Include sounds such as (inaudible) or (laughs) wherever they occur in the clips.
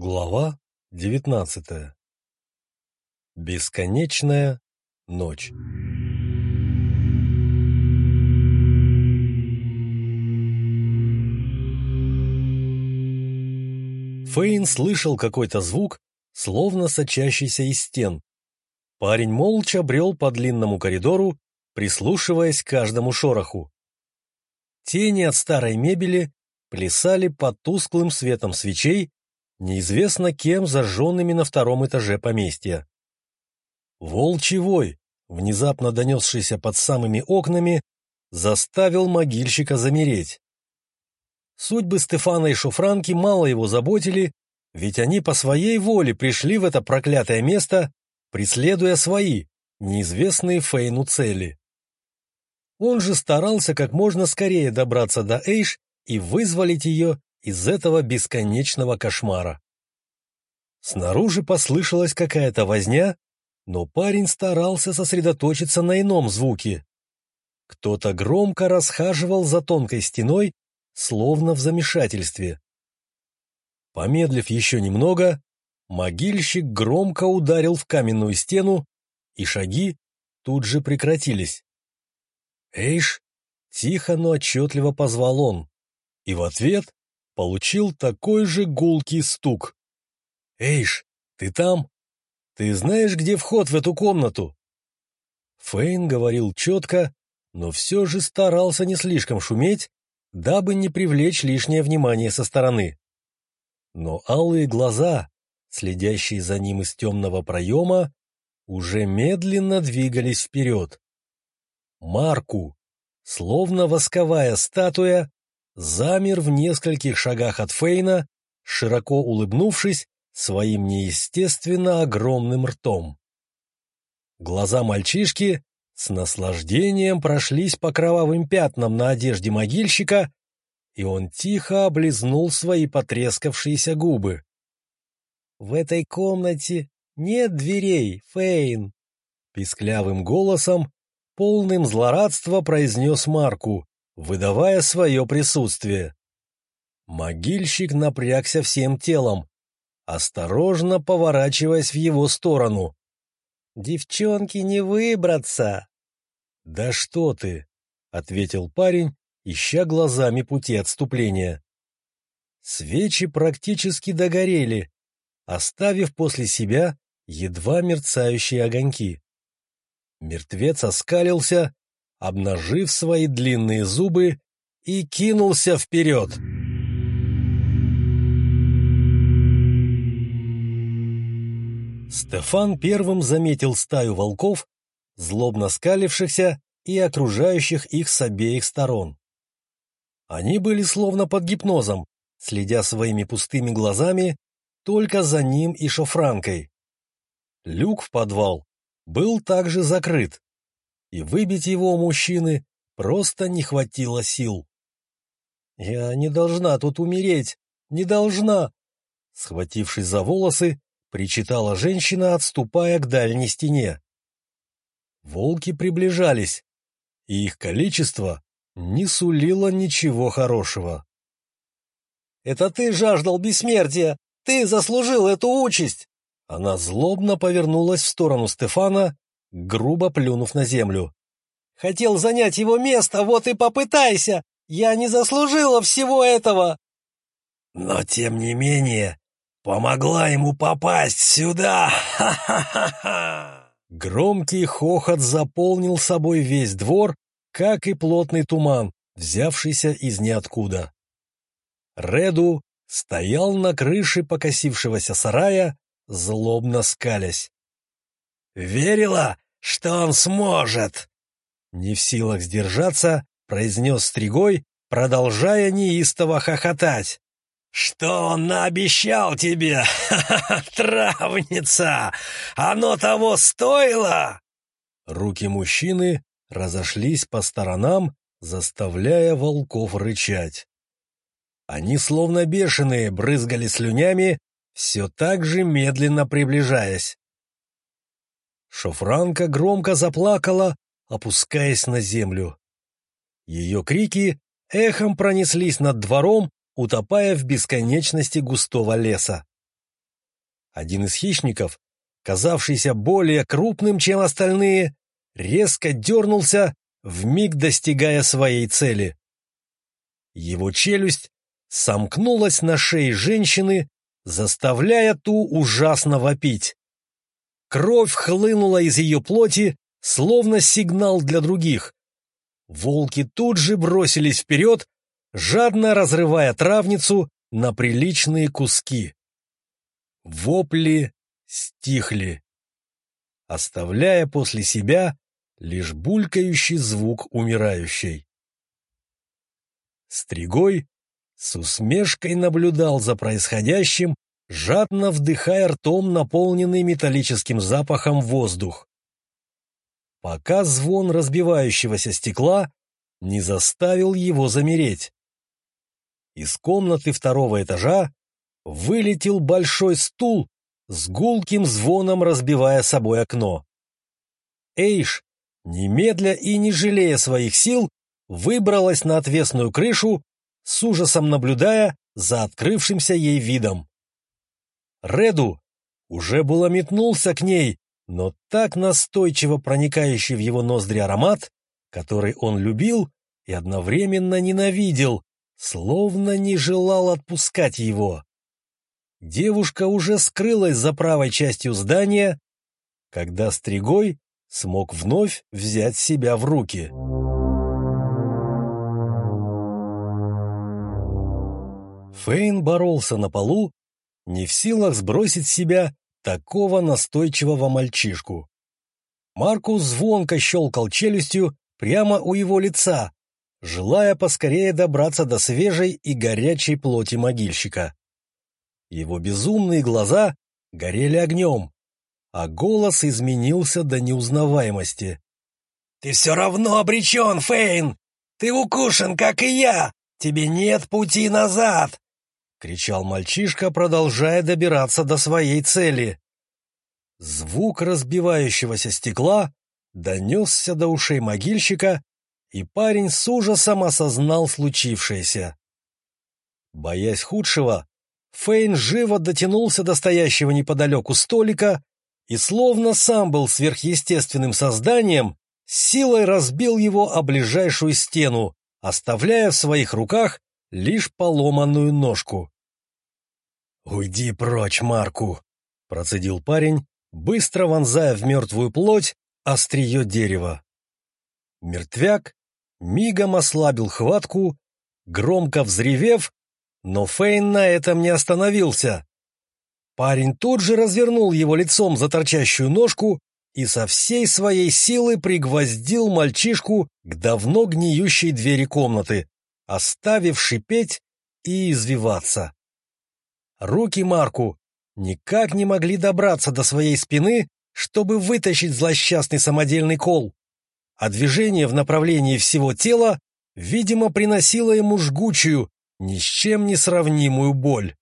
Глава девятнадцатая. Бесконечная ночь. Фейн слышал какой-то звук, словно сочащийся из стен. Парень молча брел по длинному коридору, прислушиваясь к каждому шороху. Тени от старой мебели плясали под тусклым светом свечей, неизвестно кем зажженными на втором этаже поместья. Волчий вой, внезапно донесшийся под самыми окнами, заставил могильщика замереть. Судьбы Стефана и Шуфранки мало его заботили, ведь они по своей воле пришли в это проклятое место, преследуя свои, неизвестные Фейну цели. Он же старался как можно скорее добраться до Эйш и вызволить ее из этого бесконечного кошмара. Снаружи послышалась какая-то возня, но парень старался сосредоточиться на ином звуке. Кто-то громко расхаживал за тонкой стеной, словно в замешательстве. Помедлив еще немного, могильщик громко ударил в каменную стену, и шаги тут же прекратились. «Эйш!» — тихо, но отчетливо позвал он, и в ответ получил такой же гулкий стук. «Эйш, ты там? Ты знаешь, где вход в эту комнату?» Фейн говорил четко, но все же старался не слишком шуметь, дабы не привлечь лишнее внимание со стороны. Но алые глаза, следящие за ним из темного проема, уже медленно двигались вперед. Марку, словно восковая статуя, замер в нескольких шагах от Фейна, широко улыбнувшись своим неестественно огромным ртом. Глаза мальчишки с наслаждением прошлись по кровавым пятнам на одежде могильщика, и он тихо облизнул свои потрескавшиеся губы. «В этой комнате нет дверей, Фейн!» Писклявым голосом, полным злорадства произнес Марку, выдавая свое присутствие. Могильщик напрягся всем телом, осторожно поворачиваясь в его сторону. «Девчонки не выбраться!» «Да что ты!» — ответил парень, ища глазами пути отступления. Свечи практически догорели, оставив после себя едва мерцающие огоньки. Мертвец оскалился обнажив свои длинные зубы, и кинулся вперед. Стефан первым заметил стаю волков, злобно скалившихся и окружающих их с обеих сторон. Они были словно под гипнозом, следя своими пустыми глазами только за ним и шофранкой. Люк в подвал был также закрыт, и выбить его у мужчины просто не хватило сил. «Я не должна тут умереть! Не должна!» Схватившись за волосы, причитала женщина, отступая к дальней стене. Волки приближались, и их количество не сулило ничего хорошего. «Это ты жаждал бессмертия! Ты заслужил эту участь!» Она злобно повернулась в сторону Стефана грубо плюнув на землю. «Хотел занять его место, вот и попытайся! Я не заслужила всего этого!» «Но, тем не менее, помогла ему попасть сюда! Ха-ха-ха-ха!» Громкий хохот заполнил собой весь двор, как и плотный туман, взявшийся из ниоткуда. Реду стоял на крыше покосившегося сарая, злобно скалясь. Верила, что он сможет!» Не в силах сдержаться, произнес Стригой, продолжая неистово хохотать. «Что он наобещал тебе, (laughs) травница? Оно того стоило?» Руки мужчины разошлись по сторонам, заставляя волков рычать. Они, словно бешеные, брызгали слюнями, все так же медленно приближаясь. Шофранка громко заплакала, опускаясь на землю. Ее крики эхом пронеслись над двором, утопая в бесконечности густого леса. Один из хищников, казавшийся более крупным, чем остальные, резко дернулся, вмиг достигая своей цели. Его челюсть сомкнулась на шее женщины, заставляя ту ужасно вопить. Кровь хлынула из ее плоти, словно сигнал для других. Волки тут же бросились вперед, жадно разрывая травницу на приличные куски. Вопли стихли, оставляя после себя лишь булькающий звук умирающей. Стригой с усмешкой наблюдал за происходящим, жадно вдыхая ртом наполненный металлическим запахом воздух. Пока звон разбивающегося стекла не заставил его замереть. Из комнаты второго этажа вылетел большой стул с гулким звоном разбивая собой окно. Эйш, немедля и не жалея своих сил, выбралась на отвесную крышу, с ужасом наблюдая за открывшимся ей видом. Реду уже было метнулся к ней, но так настойчиво проникающий в его ноздри аромат, который он любил и одновременно ненавидел, словно не желал отпускать его. Девушка уже скрылась за правой частью здания, когда Стригой смог вновь взять себя в руки. Фейн боролся на полу, не в силах сбросить себя такого настойчивого мальчишку. Маркус звонко щелкал челюстью прямо у его лица, желая поскорее добраться до свежей и горячей плоти могильщика. Его безумные глаза горели огнем, а голос изменился до неузнаваемости. «Ты все равно обречен, Фейн! Ты укушен, как и я! Тебе нет пути назад!» — кричал мальчишка, продолжая добираться до своей цели. Звук разбивающегося стекла донесся до ушей могильщика, и парень с ужасом осознал случившееся. Боясь худшего, Фейн живо дотянулся до стоящего неподалеку столика и, словно сам был сверхъестественным созданием, силой разбил его о ближайшую стену, оставляя в своих руках лишь поломанную ножку. «Уйди прочь, Марку!» — процедил парень, быстро вонзая в мертвую плоть острие дерева. Мертвяк мигом ослабил хватку, громко взревев, но Фейн на этом не остановился. Парень тут же развернул его лицом за торчащую ножку и со всей своей силы пригвоздил мальчишку к давно гниющей двери комнаты, оставив шипеть и извиваться. Руки Марку никак не могли добраться до своей спины, чтобы вытащить злосчастный самодельный кол, а движение в направлении всего тела, видимо, приносило ему жгучую, ни с чем не сравнимую боль.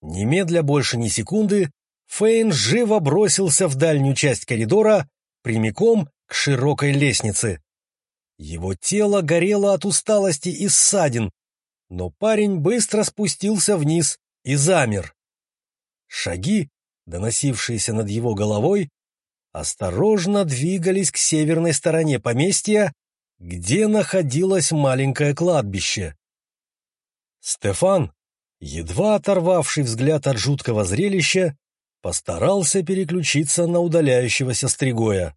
Немедля больше ни секунды, Фейн живо бросился в дальнюю часть коридора, прямиком к широкой лестнице. Его тело горело от усталости и ссадин, но парень быстро спустился вниз и замер. Шаги, доносившиеся над его головой, осторожно двигались к северной стороне поместья, где находилось маленькое кладбище. Стефан, едва оторвавший взгляд от жуткого зрелища, постарался переключиться на удаляющегося стригоя.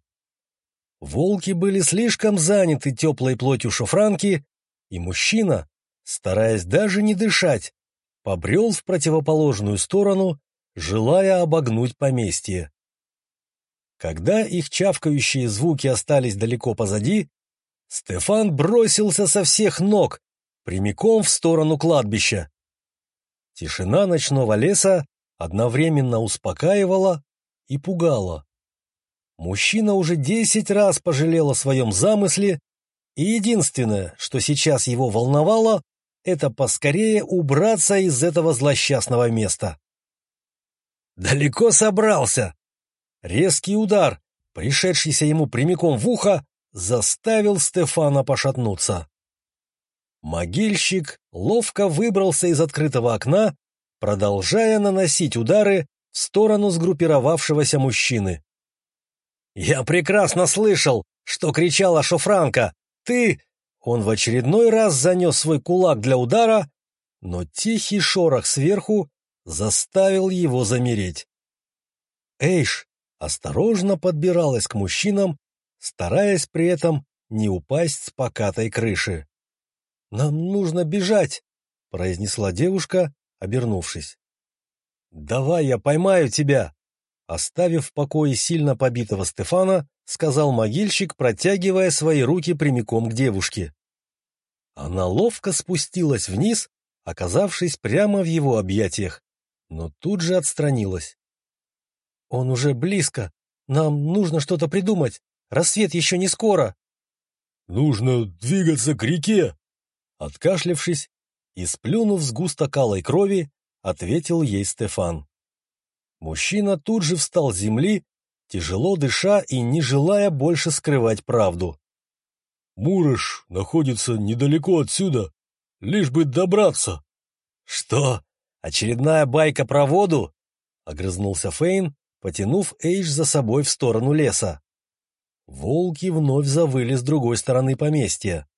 Волки были слишком заняты теплой плотью шофранки, и мужчина, стараясь даже не дышать, побрел в противоположную сторону, желая обогнуть поместье. Когда их чавкающие звуки остались далеко позади, Стефан бросился со всех ног, прямиком в сторону кладбища. Тишина ночного леса одновременно успокаивала и пугала. Мужчина уже десять раз пожалел о своем замысле, и единственное, что сейчас его волновало, это поскорее убраться из этого злосчастного места. Далеко собрался. Резкий удар, пришедшийся ему прямиком в ухо, заставил Стефана пошатнуться. Могильщик ловко выбрался из открытого окна продолжая наносить удары в сторону сгруппировавшегося мужчины. «Я прекрасно слышал, что кричала Шофранка. Ты...» Он в очередной раз занес свой кулак для удара, но тихий шорох сверху заставил его замереть. Эйш осторожно подбиралась к мужчинам, стараясь при этом не упасть с покатой крыши. «Нам нужно бежать», — произнесла девушка, обернувшись. «Давай я поймаю тебя!» Оставив в покое сильно побитого Стефана, сказал могильщик, протягивая свои руки прямиком к девушке. Она ловко спустилась вниз, оказавшись прямо в его объятиях, но тут же отстранилась. «Он уже близко. Нам нужно что-то придумать. Рассвет еще не скоро». «Нужно двигаться к реке!» Откашлявшись и сплюнув с густо калой крови, ответил ей Стефан. Мужчина тут же встал с земли, тяжело дыша и не желая больше скрывать правду. «Мурыш находится недалеко отсюда, лишь бы добраться». «Что? Очередная байка про воду?» — огрызнулся Фейн, потянув Эйш за собой в сторону леса. Волки вновь завыли с другой стороны поместья,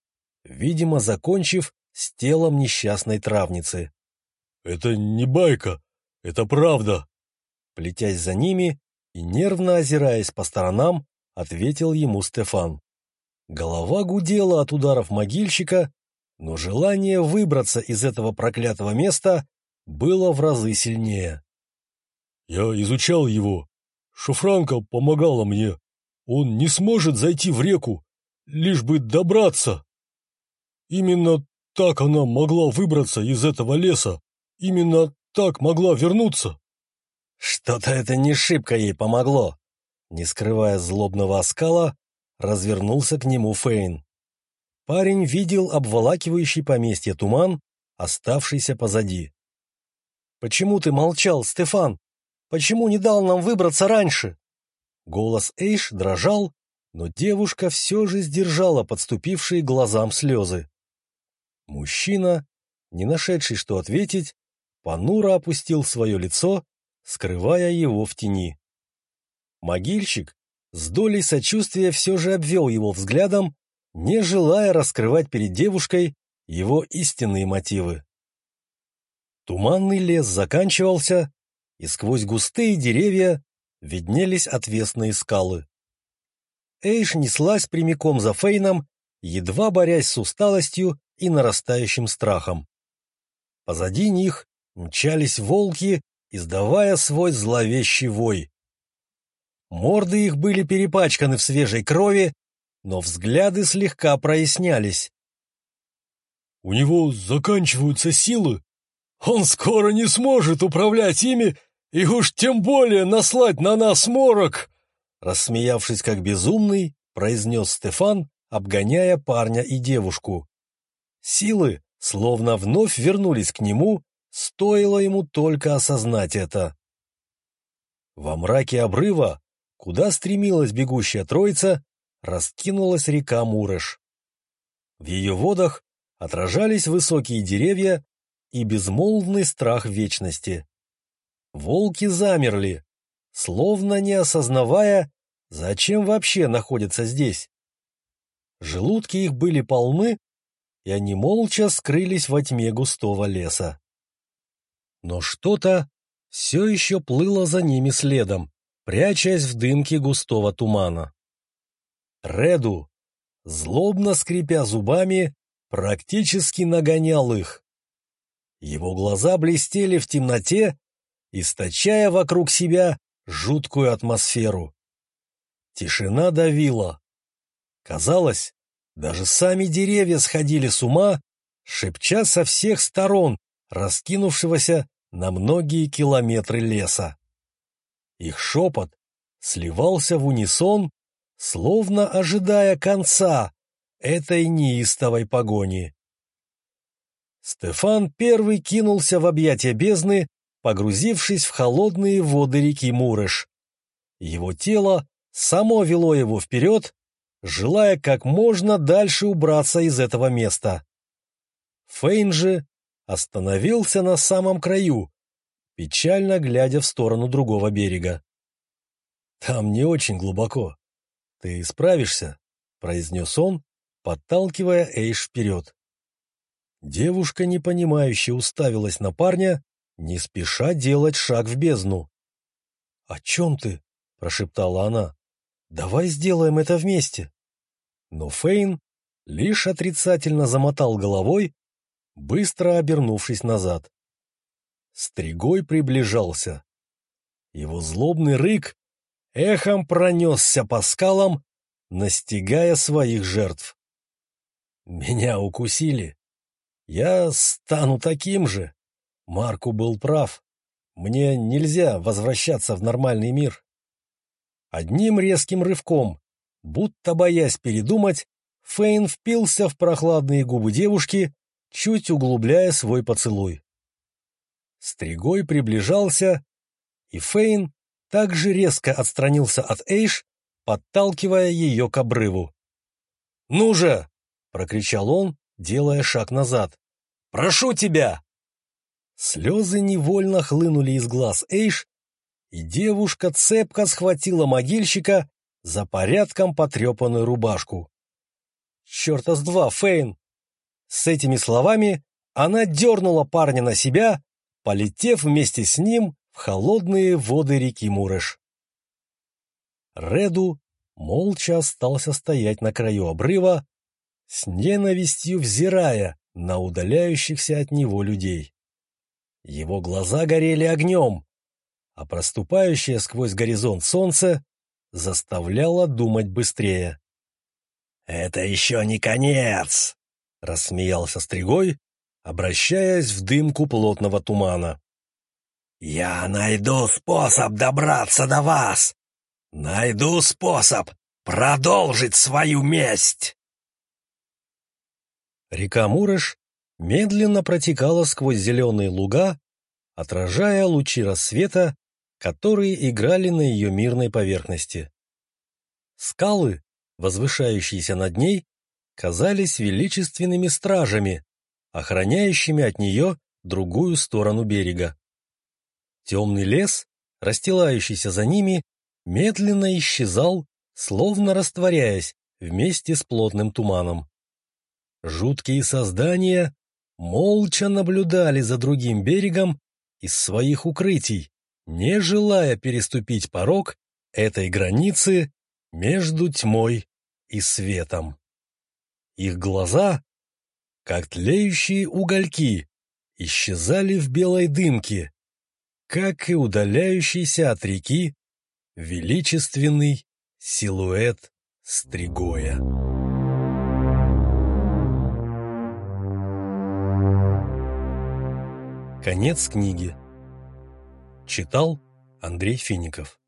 видимо, закончив с телом несчастной травницы. «Это не байка, это правда!» Плетясь за ними и нервно озираясь по сторонам, ответил ему Стефан. Голова гудела от ударов могильщика, но желание выбраться из этого проклятого места было в разы сильнее. «Я изучал его. Шуфранка помогала мне. Он не сможет зайти в реку, лишь бы добраться. Именно так она могла выбраться из этого леса. Именно так могла вернуться. Что-то это не шибко ей помогло. Не скрывая злобного оскала, развернулся к нему Фейн. Парень видел обволакивающий поместье туман, оставшийся позади. «Почему ты молчал, Стефан? Почему не дал нам выбраться раньше?» Голос Эйш дрожал, но девушка все же сдержала подступившие глазам слезы. Мужчина, не нашедший что ответить, понуро опустил свое лицо, скрывая его в тени. Могильщик с долей сочувствия все же обвел его взглядом, не желая раскрывать перед девушкой его истинные мотивы. Туманный лес заканчивался, и сквозь густые деревья виднелись отвесные скалы. Эйш неслась прямиком за Фейном, едва борясь с усталостью и нарастающим страхом. Позади них мчались волки, издавая свой зловещий вой. Морды их были перепачканы в свежей крови, но взгляды слегка прояснялись. «У него заканчиваются силы. Он скоро не сможет управлять ими и уж тем более наслать на нас морок!» Рассмеявшись как безумный, произнес Стефан, обгоняя парня и девушку. Силы словно вновь вернулись к нему, стоило ему только осознать это. Во мраке обрыва, куда стремилась бегущая троица, раскинулась река Мурыш. В ее водах отражались высокие деревья и безмолвный страх вечности. Волки замерли, словно не осознавая, зачем вообще находятся здесь. Желудки их были полны и они молча скрылись во тьме густого леса. Но что-то все еще плыло за ними следом, прячась в дымке густого тумана. Реду, злобно скрипя зубами, практически нагонял их. Его глаза блестели в темноте, источая вокруг себя жуткую атмосферу. Тишина давила. Казалось, даже сами деревья сходили с ума, шепча со всех сторон раскинувшегося на многие километры леса. Их шепот сливался в унисон, словно ожидая конца этой неистовой погони. Стефан первый кинулся в объятия бездны, погрузившись в холодные воды реки Мурыш. Его тело само вело его вперед, желая как можно дальше убраться из этого места. Фейн же остановился на самом краю, печально глядя в сторону другого берега. «Там не очень глубоко. Ты справишься?» — произнес он, подталкивая Эйш вперед. Девушка, непонимающе, уставилась на парня, не спеша делать шаг в бездну. «О чем ты?» — прошептала она. «Давай сделаем это вместе». Но Фейн лишь отрицательно замотал головой, быстро обернувшись назад. Стригой приближался. Его злобный рык эхом пронесся по скалам, настигая своих жертв. Меня укусили. Я стану таким же. Марку был прав. Мне нельзя возвращаться в нормальный мир. Одним резким рывком, будто боясь передумать, Фейн впился в прохладные губы девушки, чуть углубляя свой поцелуй. Стригой приближался, и Фейн также резко отстранился от Эйш, подталкивая ее к обрыву. «Ну же!» — прокричал он, делая шаг назад. «Прошу тебя!» Слезы невольно хлынули из глаз Эйш, и девушка цепко схватила могильщика за порядком потрепанную рубашку. «Черта с два, Фейн!» С этими словами она дернула парня на себя, полетев вместе с ним в холодные воды реки Мурыш. Реду молча остался стоять на краю обрыва, с ненавистью взирая на удаляющихся от него людей. Его глаза горели огнем, а проступающее сквозь горизонт солнце заставляло думать быстрее. «Это еще не конец!» — рассмеялся Стригой, обращаясь в дымку плотного тумана. «Я найду способ добраться до вас! Найду способ продолжить свою месть!» Река Мурыш медленно протекала сквозь зеленые луга, отражая лучи рассвета, которые играли на ее мирной поверхности. Скалы, возвышающиеся над ней, казались величественными стражами, охраняющими от нее другую сторону берега. Темный лес, расстилающийся за ними, медленно исчезал, словно растворяясь вместе с плотным туманом. Жуткие создания молча наблюдали за другим берегом из своих укрытий, не желая переступить порог этой границы между тьмой и светом. Их глаза, как тлеющие угольки, исчезали в белой дымке, как и удаляющийся от реки величественный силуэт Стригоя. Конец книги. Читал Андрей Фиников.